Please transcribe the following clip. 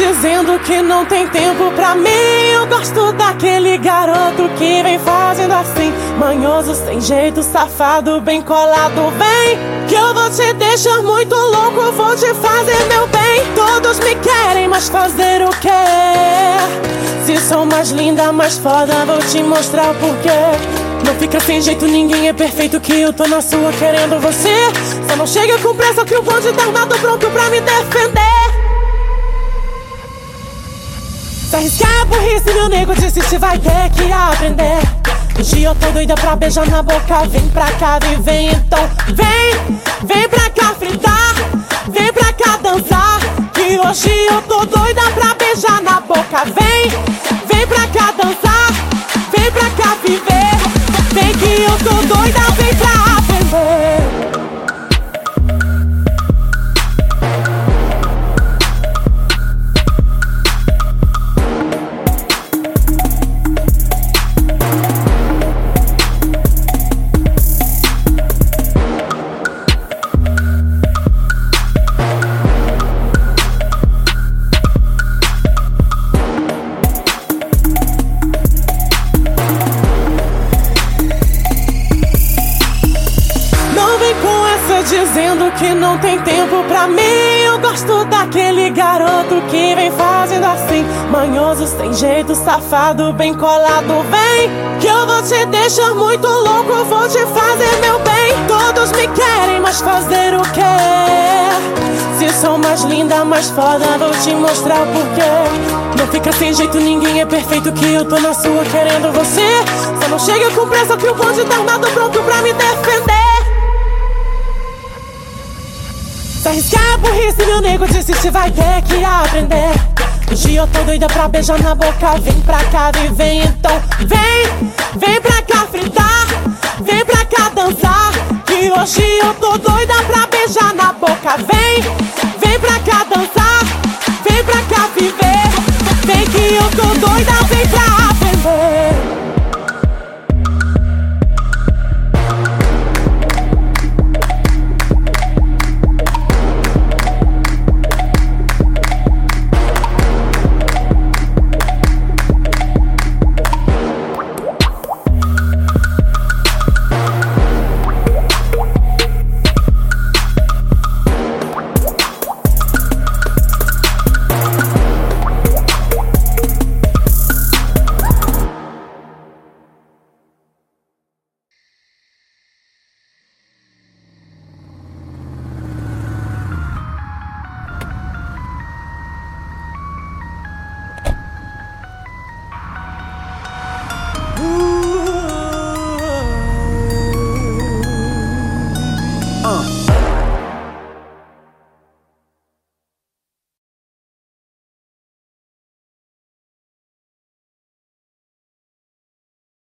dizendo que não tem tempo pra mim. Eu gosto daquele garoto que vem fazendo assim. Manhoso, sem jeito, safado, bem colado, vem. Que eu vou te deixar muito louco, vou te fazer meu bem. Todos me querem, mas fazer o quê? Se sou mais linda, mais foda, vou te mostrar o porquê. Não fica sem jeito, ninguém é perfeito que eu tô na sua querendo você. Só não chega com pressa que o bonde tá armado pronto pra me defender. Se arriscar a burrice, meu nego disse se vai ter que aprender. Hoje eu tô doida pra beijar na boca, vem pra cá, vem, vem então. Vem, vem pra cá fritar, dizendo que não tem tempo pra mim. Eu gosto daquele garoto que vem fazendo assim. Manhoso, sem jeito, safado, bem colado, vem. Que eu vou te deixar muito louco, vou te fazer meu bem. Todos me querem, mas fazer o quê? Se sou mais linda, mais foda, vou te mostrar porquê. Não fica sem jeito, ninguém é perfeito que eu tô na sua querendo você. Só não chega com pressa que o bonde tá armado pronto pra me defender. Se arriscar a burrice, meu nego disse se vai ter que aprender. Hoje eu tô doida pra beijar na boca, vem pra cá, vem, vem então. Vem, vem pra cá fritar, vem pra cá dançar. Que hoje eu tô doida pra beijar na boca, vem,